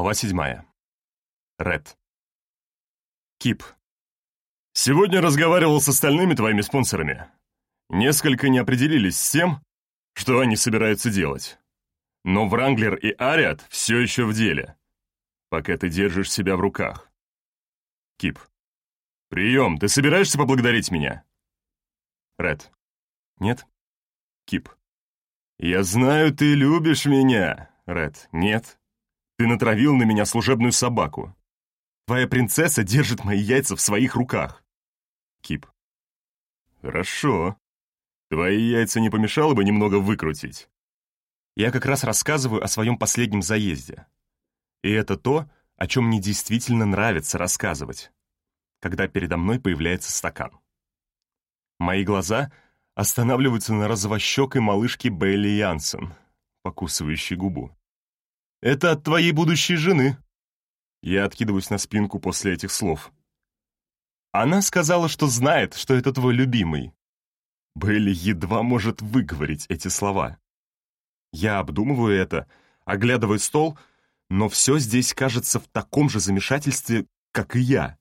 Глава седьмая. Ред. Кип. Сегодня разговаривал с остальными твоими спонсорами. Несколько не определились с тем, что они собираются делать. Но Вранглер и Ариат все еще в деле, пока ты держишь себя в руках. Кип. Прием, ты собираешься поблагодарить меня? Ред. Нет. Кип. Я знаю, ты любишь меня. Ред. Нет. Ты натравил на меня служебную собаку. Твоя принцесса держит мои яйца в своих руках. Кип. Хорошо. Твои яйца не помешало бы немного выкрутить. Я как раз рассказываю о своем последнем заезде. И это то, о чем мне действительно нравится рассказывать, когда передо мной появляется стакан. Мои глаза останавливаются на розовощекой малышке Белли Янсен, покусывающей губу. Это от твоей будущей жены». Я откидываюсь на спинку после этих слов. Она сказала, что знает, что это твой любимый. Белли едва может выговорить эти слова. Я обдумываю это, оглядываю стол, но все здесь кажется в таком же замешательстве, как и я.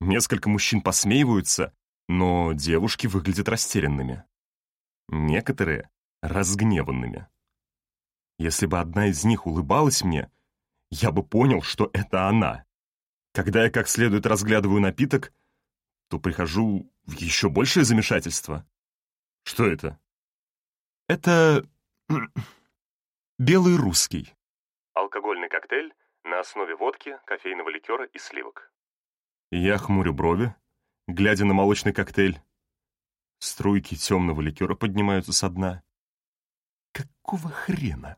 Несколько мужчин посмеиваются, но девушки выглядят растерянными. Некоторые — разгневанными. Если бы одна из них улыбалась мне, я бы понял, что это она. Когда я как следует разглядываю напиток, то прихожу в еще большее замешательство. Что это? Это белый русский. Алкогольный коктейль на основе водки, кофейного ликера и сливок. Я хмурю брови, глядя на молочный коктейль. Струйки темного ликера поднимаются со дна. Какого хрена?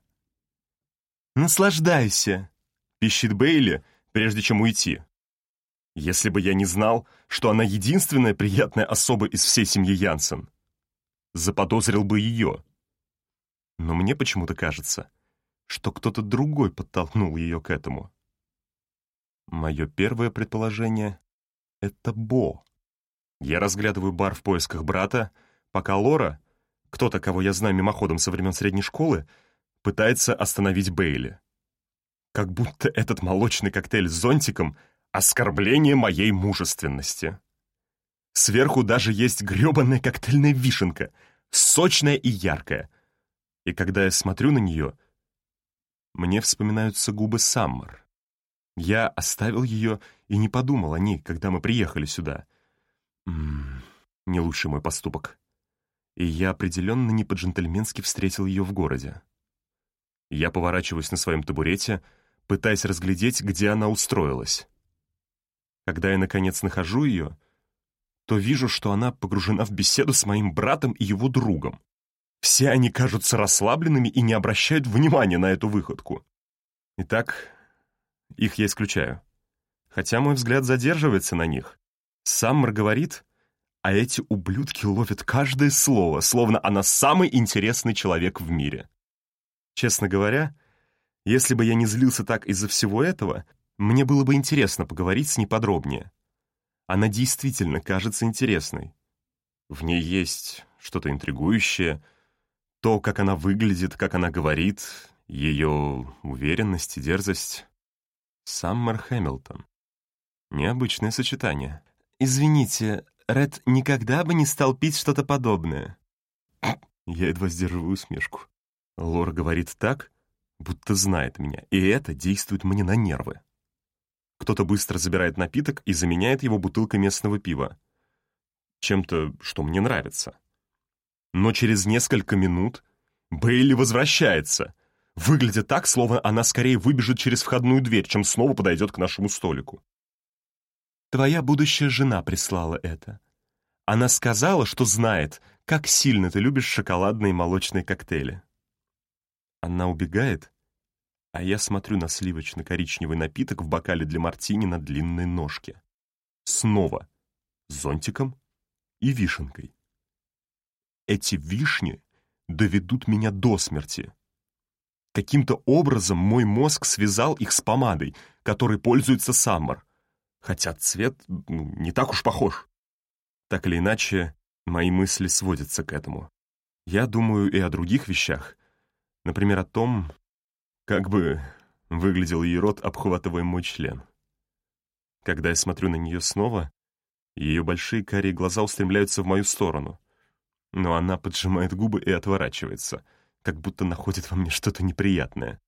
«Наслаждайся!» — пищит Бейли, прежде чем уйти. Если бы я не знал, что она единственная приятная особа из всей семьи Янсен, заподозрил бы ее. Но мне почему-то кажется, что кто-то другой подтолкнул ее к этому. Мое первое предположение — это Бо. Я разглядываю бар в поисках брата, пока Лора, кто-то, кого я знаю мимоходом со времен средней школы, пытается остановить Бейли. Как будто этот молочный коктейль с зонтиком — оскорбление моей мужественности. Сверху даже есть грёбаная коктейльная вишенка, сочная и яркая. И когда я смотрю на нее, мне вспоминаются губы Саммер. Я оставил ее и не подумал о ней, когда мы приехали сюда. М -м, не лучший мой поступок. И я определенно не по-джентльменски встретил ее в городе. Я поворачиваюсь на своем табурете, пытаясь разглядеть, где она устроилась. Когда я, наконец, нахожу ее, то вижу, что она погружена в беседу с моим братом и его другом. Все они кажутся расслабленными и не обращают внимания на эту выходку. Итак, их я исключаю. Хотя мой взгляд задерживается на них. Саммер говорит, а эти ублюдки ловят каждое слово, словно она самый интересный человек в мире. Честно говоря, если бы я не злился так из-за всего этого, мне было бы интересно поговорить с ней подробнее. Она действительно кажется интересной. В ней есть что-то интригующее, то, как она выглядит, как она говорит, ее уверенность и дерзость. Саммер Хэмилтон. Необычное сочетание. «Извините, Ред никогда бы не стал пить что-то подобное». Я едва сдерживаю усмешку. Лор говорит так, будто знает меня, и это действует мне на нервы. Кто-то быстро забирает напиток и заменяет его бутылкой местного пива. Чем-то, что мне нравится. Но через несколько минут Бейли возвращается, выглядя так, словно она скорее выбежит через входную дверь, чем снова подойдет к нашему столику. «Твоя будущая жена прислала это. Она сказала, что знает, как сильно ты любишь шоколадные и молочные коктейли». Она убегает, а я смотрю на сливочно-коричневый напиток в бокале для мартини на длинной ножке. Снова зонтиком и вишенкой. Эти вишни доведут меня до смерти. Каким-то образом мой мозг связал их с помадой, которой пользуется Саммер, хотя цвет ну, не так уж похож. Так или иначе, мои мысли сводятся к этому. Я думаю и о других вещах, Например, о том, как бы выглядел ее рот, обхватывая мой член. Когда я смотрю на нее снова, ее большие карие глаза устремляются в мою сторону. Но она поджимает губы и отворачивается, как будто находит во мне что-то неприятное.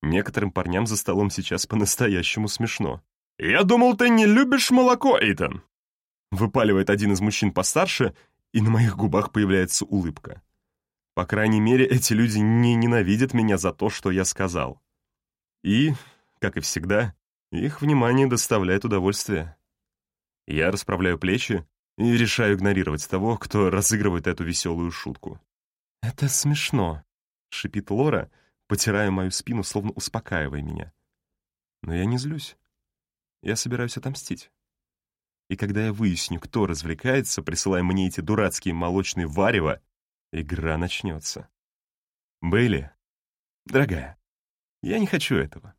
Некоторым парням за столом сейчас по-настоящему смешно. «Я думал, ты не любишь молоко, Эйтан!» Выпаливает один из мужчин постарше, и на моих губах появляется улыбка. По крайней мере, эти люди не ненавидят меня за то, что я сказал. И, как и всегда, их внимание доставляет удовольствие. Я расправляю плечи и решаю игнорировать того, кто разыгрывает эту веселую шутку. «Это смешно», — шипит Лора, потирая мою спину, словно успокаивая меня. Но я не злюсь. Я собираюсь отомстить. И когда я выясню, кто развлекается, присылая мне эти дурацкие молочные варева, игра начнется. Бейли, дорогая, я не хочу этого.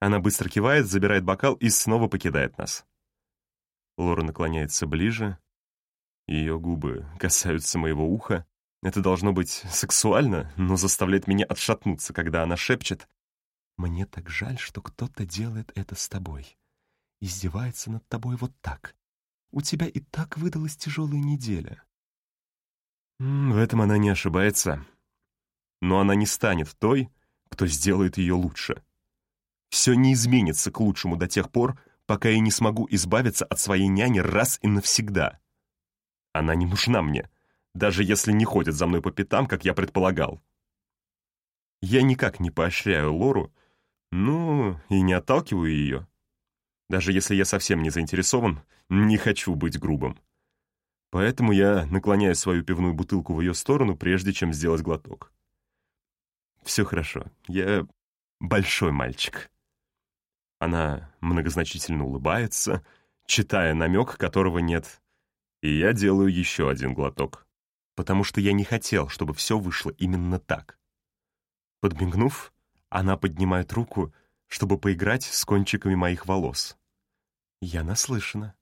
Она быстро кивает, забирает бокал и снова покидает нас. Лора наклоняется ближе. Ее губы касаются моего уха. Это должно быть сексуально, но заставляет меня отшатнуться, когда она шепчет «Мне так жаль, что кто-то делает это с тобой. Издевается над тобой вот так. У тебя и так выдалась тяжелая неделя». В этом она не ошибается. Но она не станет той, кто сделает ее лучше. Все не изменится к лучшему до тех пор, пока я не смогу избавиться от своей няни раз и навсегда. Она не нужна мне, даже если не ходит за мной по пятам, как я предполагал. Я никак не поощряю Лору, ну и не отталкиваю ее. Даже если я совсем не заинтересован, не хочу быть грубым. Поэтому я наклоняю свою пивную бутылку в ее сторону, прежде чем сделать глоток. Все хорошо, я большой мальчик. Она многозначительно улыбается, читая намек, которого нет. И я делаю еще один глоток, потому что я не хотел, чтобы все вышло именно так. Подмигнув, она поднимает руку, чтобы поиграть с кончиками моих волос. Я наслышана.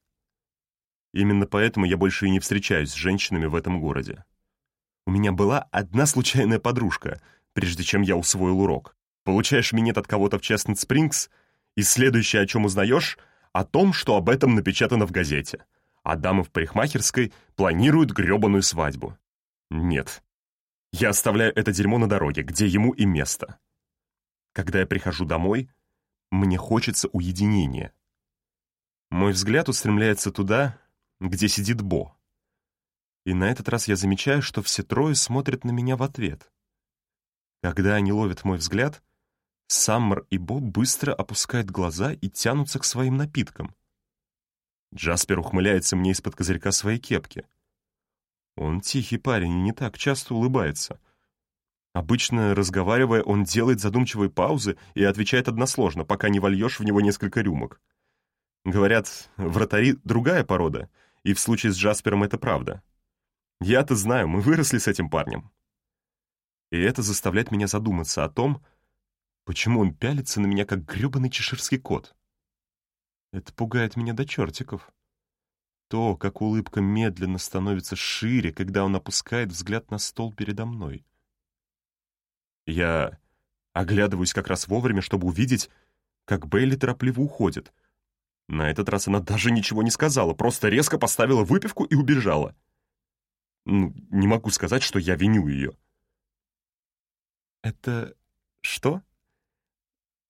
Именно поэтому я больше и не встречаюсь с женщинами в этом городе. У меня была одна случайная подружка, прежде чем я усвоил урок. Получаешь минет от кого-то в Честнет Спрингс — и следующее, о чем узнаешь, о том, что об этом напечатано в газете. А дамы в парикмахерской планируют гребаную свадьбу. Нет. Я оставляю это дерьмо на дороге, где ему и место. Когда я прихожу домой, мне хочется уединения. Мой взгляд устремляется туда, где сидит Бо. И на этот раз я замечаю, что все трое смотрят на меня в ответ. Когда они ловят мой взгляд — Саммер и Боб быстро опускают глаза и тянутся к своим напиткам. Джаспер ухмыляется мне из-под козырька своей кепки. Он тихий парень и не так часто улыбается. Обычно, разговаривая, он делает задумчивые паузы и отвечает односложно, пока не вольешь в него несколько рюмок. Говорят, вратари — другая порода, и в случае с Джаспером это правда. Я-то знаю, мы выросли с этим парнем. И это заставляет меня задуматься о том, Почему он пялится на меня, как грёбаный чеширский кот? Это пугает меня до чертиков. То, как улыбка медленно становится шире, когда он опускает взгляд на стол передо мной. Я оглядываюсь как раз вовремя, чтобы увидеть, как Бейли торопливо уходит. На этот раз она даже ничего не сказала, просто резко поставила выпивку и убежала. Ну, не могу сказать, что я виню ее. «Это что?»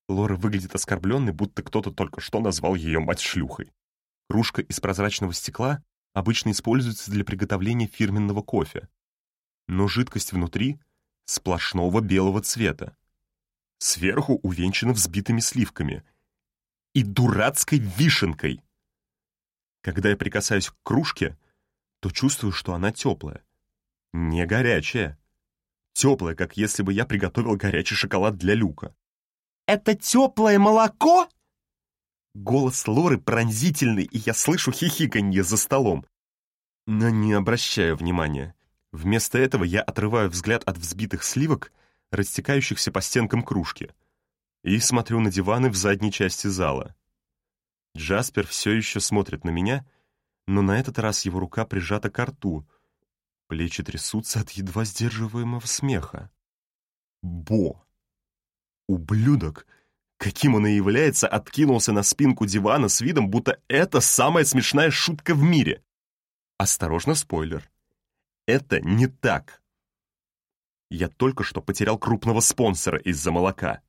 Лора выглядит оскорбленной, будто кто-то только что назвал ее мать шлюхой. Кружка из прозрачного стекла обычно используется для приготовления фирменного кофе. Но жидкость внутри сплошного белого цвета. Сверху увенчана взбитыми сливками и дурацкой вишенкой. Когда я прикасаюсь к кружке, то чувствую, что она теплая. Не горячая. Теплая, как если бы я приготовил горячий шоколад для Люка. «Это теплое молоко?» Голос Лоры пронзительный, и я слышу хихиканье за столом. Но не обращаю внимания. Вместо этого я отрываю взгляд от взбитых сливок, растекающихся по стенкам кружки, и смотрю на диваны в задней части зала. Джаспер все еще смотрит на меня, но на этот раз его рука прижата к рту. Плечи трясутся от едва сдерживаемого смеха. Бо! Ублюдок, каким он и является, откинулся на спинку дивана с видом, будто это самая смешная шутка в мире. Осторожно, спойлер. Это не так. Я только что потерял крупного спонсора из-за молока.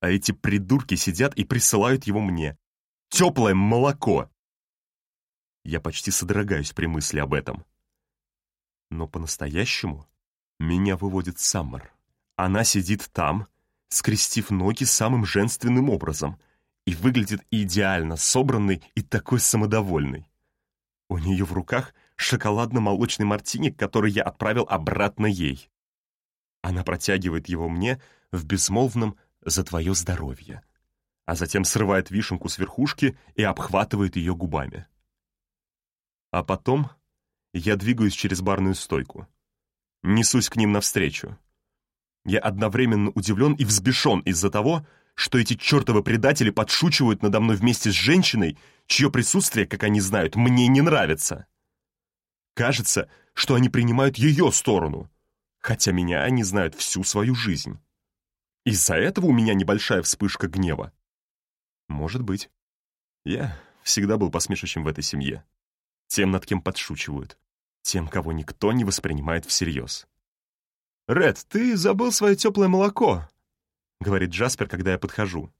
А эти придурки сидят и присылают его мне. Теплое молоко. Я почти содрогаюсь при мысли об этом. Но по-настоящему меня выводит Саммер. Она сидит там, скрестив ноги самым женственным образом, и выглядит идеально собранной и такой самодовольной. У нее в руках шоколадно-молочный мартини, который я отправил обратно ей. Она протягивает его мне в безмолвном «за твое здоровье», а затем срывает вишенку с верхушки и обхватывает ее губами. А потом я двигаюсь через барную стойку. Несусь к ним навстречу. Я одновременно удивлен и взбешен из-за того, что эти чертовы предатели подшучивают надо мной вместе с женщиной, чье присутствие, как они знают, мне не нравится. Кажется, что они принимают ее сторону, хотя меня они знают всю свою жизнь. Из-за этого у меня небольшая вспышка гнева. Может быть. Я всегда был посмешищем в этой семье. Тем, над кем подшучивают. Тем, кого никто не воспринимает всерьез. «Ред, ты забыл свое теплое молоко», — говорит Джаспер, когда я подхожу.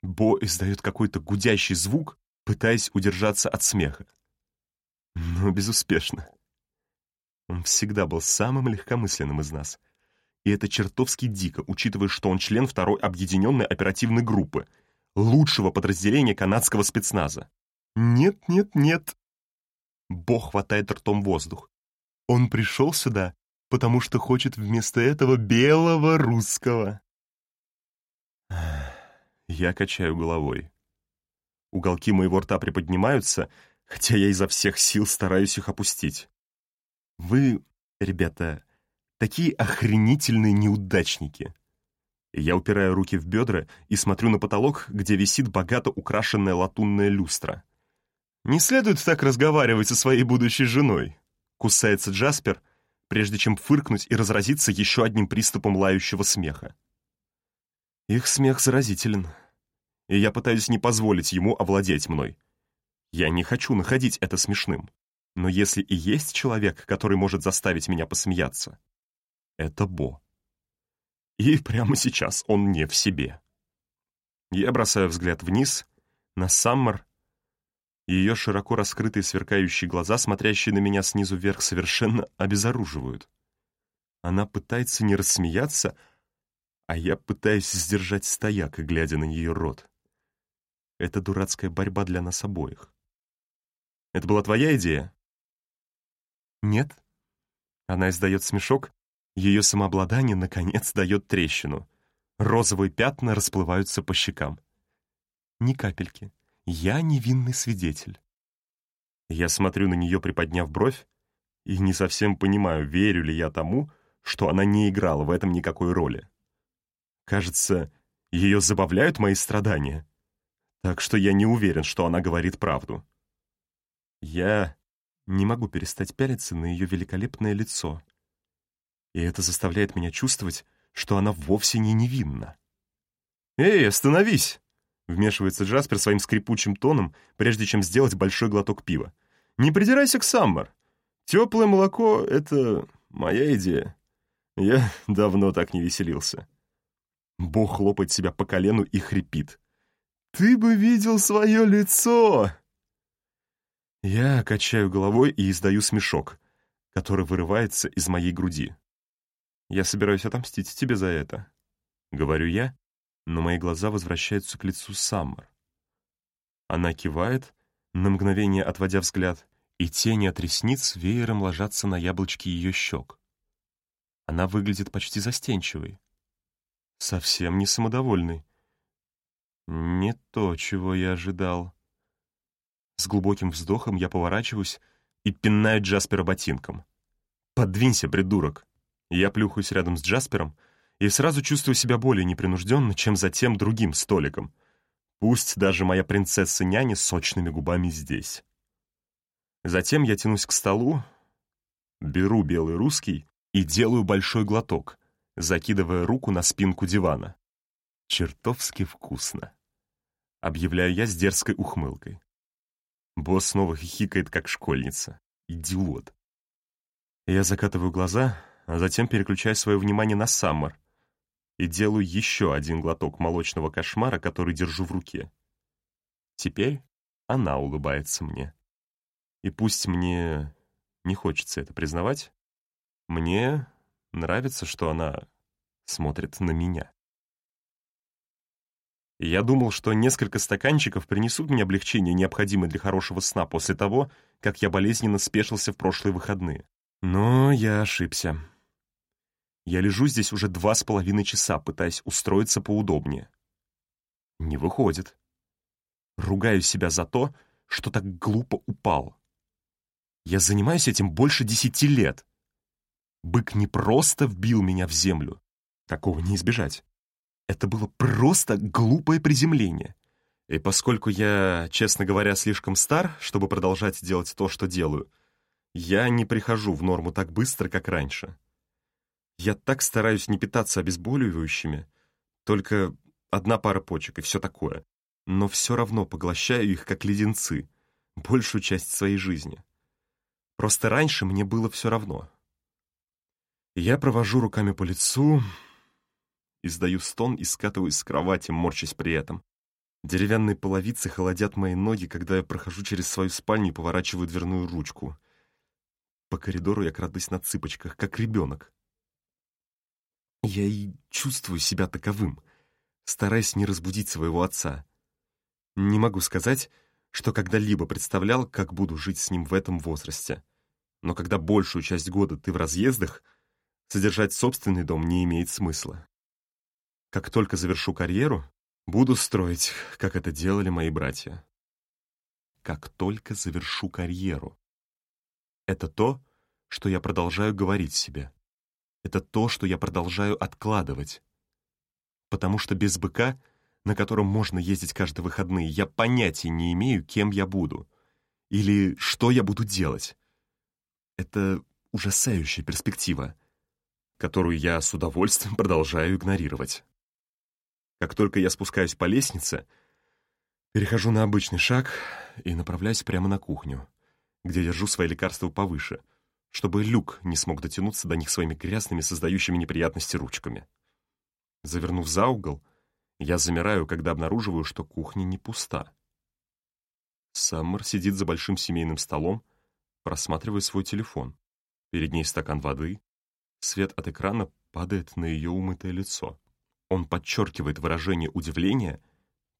Бо издает какой-то гудящий звук, пытаясь удержаться от смеха. Но безуспешно. Он всегда был самым легкомысленным из нас. И это чертовски дико, учитывая, что он член второй объединенной оперативной группы, лучшего подразделения канадского спецназа. Нет, нет, нет. Бо хватает ртом воздух. Он пришел сюда, потому что хочет вместо этого белого русского. Я качаю головой. Уголки моего рта приподнимаются, хотя я изо всех сил стараюсь их опустить. Вы, ребята, такие охренительные неудачники. Я упираю руки в бедра и смотрю на потолок, где висит богато украшенная латунная люстра. «Не следует так разговаривать со своей будущей женой», — кусается Джаспер, прежде чем фыркнуть и разразиться еще одним приступом лающего смеха. Их смех заразителен, и я пытаюсь не позволить ему овладеть мной. Я не хочу находить это смешным, но если и есть человек, который может заставить меня посмеяться, это Бо. И прямо сейчас он не в себе. Я бросаю взгляд вниз, на Саммер ее широко раскрытые сверкающие глаза, смотрящие на меня снизу вверх, совершенно обезоруживают. Она пытается не рассмеяться, а я пытаюсь сдержать стояк, глядя на ее рот. Это дурацкая борьба для нас обоих. Это была твоя идея? Нет. Она издает смешок, ее самообладание, наконец, дает трещину. Розовые пятна расплываются по щекам. Ни капельки. Я невинный свидетель. Я смотрю на нее, приподняв бровь, и не совсем понимаю, верю ли я тому, что она не играла в этом никакой роли. Кажется, ее забавляют мои страдания, так что я не уверен, что она говорит правду. Я не могу перестать пялиться на ее великолепное лицо, и это заставляет меня чувствовать, что она вовсе не невинна. «Эй, остановись!» Вмешивается Джаспер своим скрипучим тоном, прежде чем сделать большой глоток пива. «Не придирайся к Саммер. Теплое молоко — это моя идея. Я давно так не веселился». Бог хлопает себя по колену и хрипит. «Ты бы видел свое лицо!» Я качаю головой и издаю смешок, который вырывается из моей груди. «Я собираюсь отомстить тебе за это», — говорю я, но мои глаза возвращаются к лицу Саммер. Она кивает, на мгновение отводя взгляд, и тени от ресниц веером ложатся на яблочки ее щек. Она выглядит почти застенчивой, совсем не самодовольной. Не то, чего я ожидал. С глубоким вздохом я поворачиваюсь и пинаю Джаспера ботинком. «Подвинься, придурок!» Я плюхаюсь рядом с Джаспером, и сразу чувствую себя более непринужденно, чем за тем другим столиком. Пусть даже моя принцесса-няня с сочными губами здесь. Затем я тянусь к столу, беру белый русский и делаю большой глоток, закидывая руку на спинку дивана. Чертовски вкусно. Объявляю я с дерзкой ухмылкой. Босс снова хихикает, как школьница. Идиот. Я закатываю глаза, а затем переключаю свое внимание на Саммер и делаю еще один глоток молочного кошмара, который держу в руке. Теперь она улыбается мне. И пусть мне не хочется это признавать, мне нравится, что она смотрит на меня. Я думал, что несколько стаканчиков принесут мне облегчение, необходимое для хорошего сна после того, как я болезненно спешился в прошлые выходные. Но я ошибся. Я лежу здесь уже два с половиной часа, пытаясь устроиться поудобнее. Не выходит. Ругаю себя за то, что так глупо упал. Я занимаюсь этим больше десяти лет. Бык не просто вбил меня в землю. Такого не избежать. Это было просто глупое приземление. И поскольку я, честно говоря, слишком стар, чтобы продолжать делать то, что делаю, я не прихожу в норму так быстро, как раньше. Я так стараюсь не питаться обезболивающими, только одна пара почек и все такое, но все равно поглощаю их как леденцы, большую часть своей жизни. Просто раньше мне было все равно. Я провожу руками по лицу, Издаю стон и скатываюсь с кровати, морчась при этом. Деревянные половицы холодят мои ноги, когда я прохожу через свою спальню и поворачиваю дверную ручку. По коридору я крадусь на цыпочках, как ребенок. Я и чувствую себя таковым, стараясь не разбудить своего отца. Не могу сказать, что когда-либо представлял, как буду жить с ним в этом возрасте. Но когда большую часть года ты в разъездах, содержать собственный дом не имеет смысла. Как только завершу карьеру, буду строить, как это делали мои братья. Как только завершу карьеру. Это то, что я продолжаю говорить себе. Это то, что я продолжаю откладывать. Потому что без быка, на котором можно ездить каждые выходные, я понятия не имею, кем я буду. Или что я буду делать. Это ужасающая перспектива, которую я с удовольствием продолжаю игнорировать. Как только я спускаюсь по лестнице, перехожу на обычный шаг и направляюсь прямо на кухню, где держу свои лекарства повыше, чтобы люк не смог дотянуться до них своими грязными, создающими неприятности ручками. Завернув за угол, я замираю, когда обнаруживаю, что кухня не пуста. Саммер сидит за большим семейным столом, просматривая свой телефон. Перед ней стакан воды. Свет от экрана падает на ее умытое лицо. Он подчеркивает выражение удивления,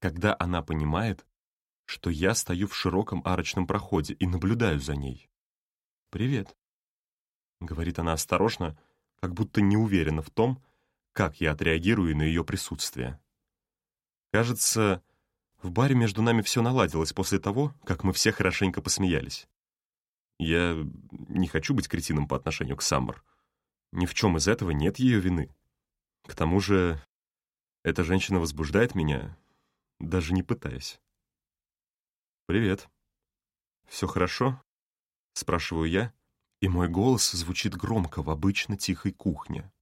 когда она понимает, что я стою в широком арочном проходе и наблюдаю за ней. «Привет», — говорит она осторожно, как будто не уверена в том, как я отреагирую на ее присутствие. Кажется, в баре между нами все наладилось после того, как мы все хорошенько посмеялись. Я не хочу быть кретином по отношению к Саммер. Ни в чем из этого нет ее вины. К тому же эта женщина возбуждает меня, даже не пытаясь. «Привет. Все хорошо?» — спрашиваю я, и мой голос звучит громко в обычно тихой кухне.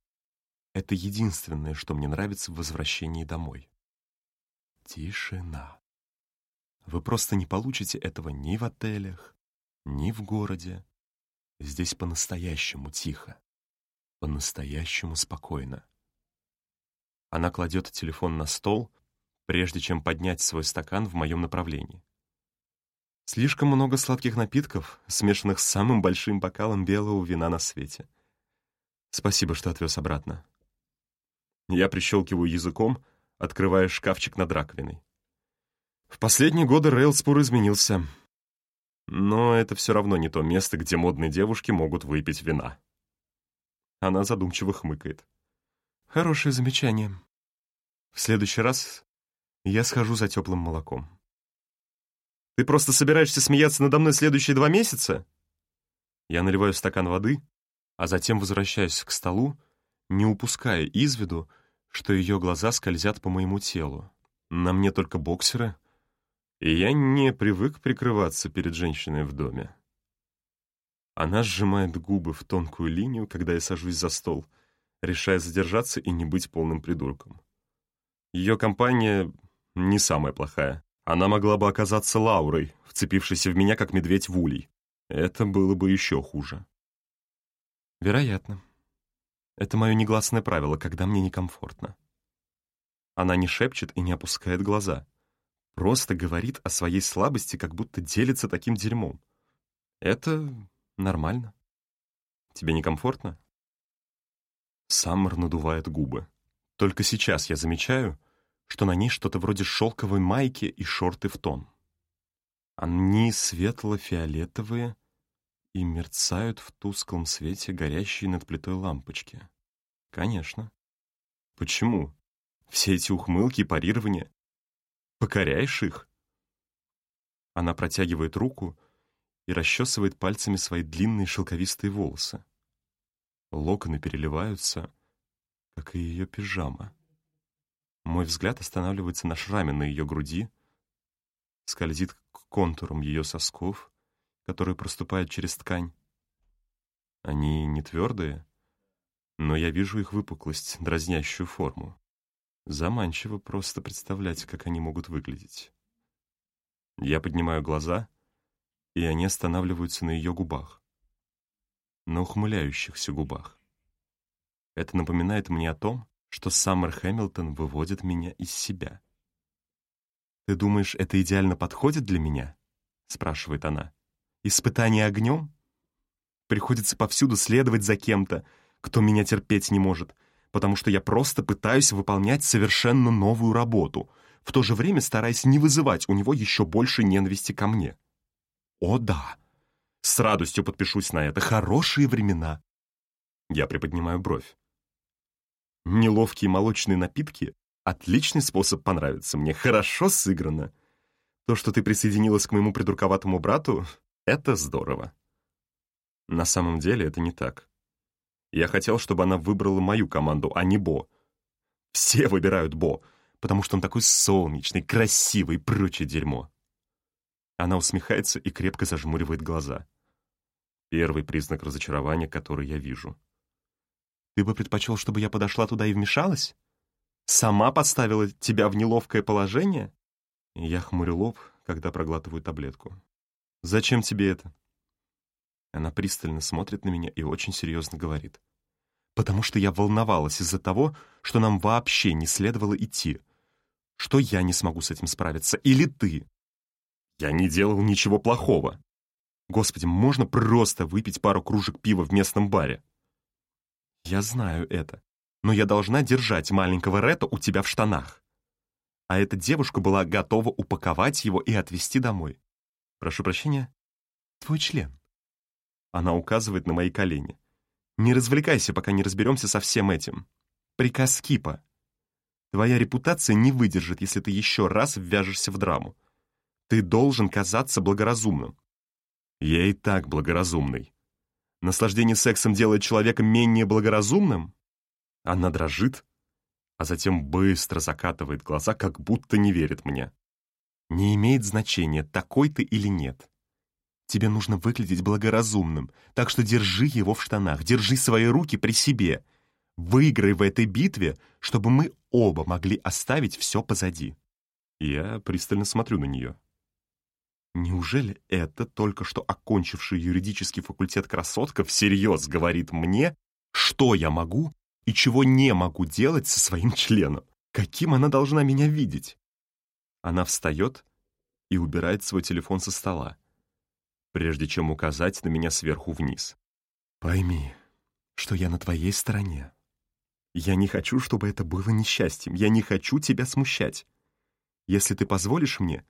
Это единственное, что мне нравится в возвращении домой. Тишина. Вы просто не получите этого ни в отелях, ни в городе. Здесь по-настоящему тихо, по-настоящему спокойно. Она кладет телефон на стол, прежде чем поднять свой стакан в моем направлении. Слишком много сладких напитков, смешанных с самым большим бокалом белого вина на свете. Спасибо, что отвез обратно. Я прищелкиваю языком, открывая шкафчик над раковиной. В последние годы Рейлспур изменился. Но это все равно не то место, где модные девушки могут выпить вина. Она задумчиво хмыкает. Хорошее замечание. В следующий раз я схожу за теплым молоком. Ты просто собираешься смеяться надо мной следующие два месяца? Я наливаю стакан воды, а затем возвращаюсь к столу, не упуская из виду, что ее глаза скользят по моему телу. На мне только боксеры, и я не привык прикрываться перед женщиной в доме. Она сжимает губы в тонкую линию, когда я сажусь за стол — решая задержаться и не быть полным придурком. Ее компания не самая плохая. Она могла бы оказаться Лаурой, вцепившейся в меня, как медведь в улей. Это было бы еще хуже. Вероятно. Это мое негласное правило, когда мне некомфортно. Она не шепчет и не опускает глаза. Просто говорит о своей слабости, как будто делится таким дерьмом. Это нормально. Тебе некомфортно? Саммер надувает губы. Только сейчас я замечаю, что на ней что-то вроде шелковой майки и шорты в тон. Они светло-фиолетовые и мерцают в тусклом свете горящие над плитой лампочки. Конечно. Почему? Все эти ухмылки и парирования. Покоряешь их? Она протягивает руку и расчесывает пальцами свои длинные шелковистые волосы. Локоны переливаются, как и ее пижама. Мой взгляд останавливается на шраме на ее груди, скользит к контурам ее сосков, которые проступают через ткань. Они не твердые, но я вижу их выпуклость, дразнящую форму. Заманчиво просто представлять, как они могут выглядеть. Я поднимаю глаза, и они останавливаются на ее губах. На ухмыляющихся губах. Это напоминает мне о том, что Саммер Хэмилтон выводит меня из себя. «Ты думаешь, это идеально подходит для меня?» — спрашивает она. «Испытание огнем? Приходится повсюду следовать за кем-то, кто меня терпеть не может, потому что я просто пытаюсь выполнять совершенно новую работу, в то же время стараясь не вызывать у него еще больше ненависти ко мне. О да, с радостью подпишусь на это. Хорошие времена. Я приподнимаю бровь. Неловкие молочные напитки — отличный способ понравиться мне. Хорошо сыграно. То, что ты присоединилась к моему придурковатому брату, — это здорово. На самом деле это не так. Я хотел, чтобы она выбрала мою команду, а не Бо. Все выбирают Бо, потому что он такой солнечный, красивый и прочее дерьмо. Она усмехается и крепко зажмуривает глаза. Первый признак разочарования, который я вижу. «Ты бы предпочел, чтобы я подошла туда и вмешалась? Сама подставила тебя в неловкое положение?» Я хмурю лоб, когда проглатываю таблетку. «Зачем тебе это?» Она пристально смотрит на меня и очень серьезно говорит. «Потому что я волновалась из-за того, что нам вообще не следовало идти. Что я не смогу с этим справиться, или ты?» «Я не делал ничего плохого. Господи, можно просто выпить пару кружек пива в местном баре?» «Я знаю это, но я должна держать маленького Ретта у тебя в штанах». А эта девушка была готова упаковать его и отвезти домой. «Прошу прощения, твой член». Она указывает на мои колени. «Не развлекайся, пока не разберемся со всем этим. Приказ Кипа. Твоя репутация не выдержит, если ты еще раз ввяжешься в драму. Ты должен казаться благоразумным». «Я и так благоразумный. Наслаждение сексом делает человека менее благоразумным?» Она дрожит, а затем быстро закатывает глаза, как будто не верит мне. «Не имеет значения, такой ты или нет. Тебе нужно выглядеть благоразумным, так что держи его в штанах, держи свои руки при себе. Выиграй в этой битве, чтобы мы оба могли оставить все позади». Я пристально смотрю на нее. Неужели это только что окончивший юридический факультет красотка всерьез говорит мне, что я могу и чего не могу делать со своим членом? Каким она должна меня видеть? Она встает и убирает свой телефон со стола прежде чем указать на меня сверху вниз. «Пойми, что я на твоей стороне. Я не хочу, чтобы это было несчастьем. Я не хочу тебя смущать. Если ты позволишь мне,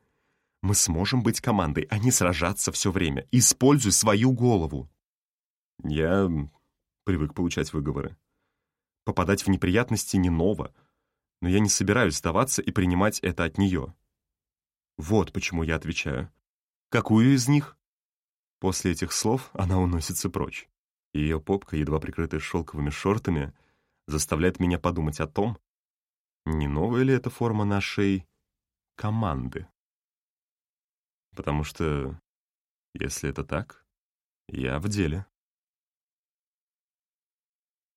мы сможем быть командой, а не сражаться все время. Используй свою голову». Я привык получать выговоры. Попадать в неприятности не ново, но я не собираюсь сдаваться и принимать это от нее. Вот почему я отвечаю. Какую из них? После этих слов она уносится прочь. Ее попка, едва прикрытая шелковыми шортами, заставляет меня подумать о том, не новая ли это форма нашей команды. Потому что, если это так, я в деле.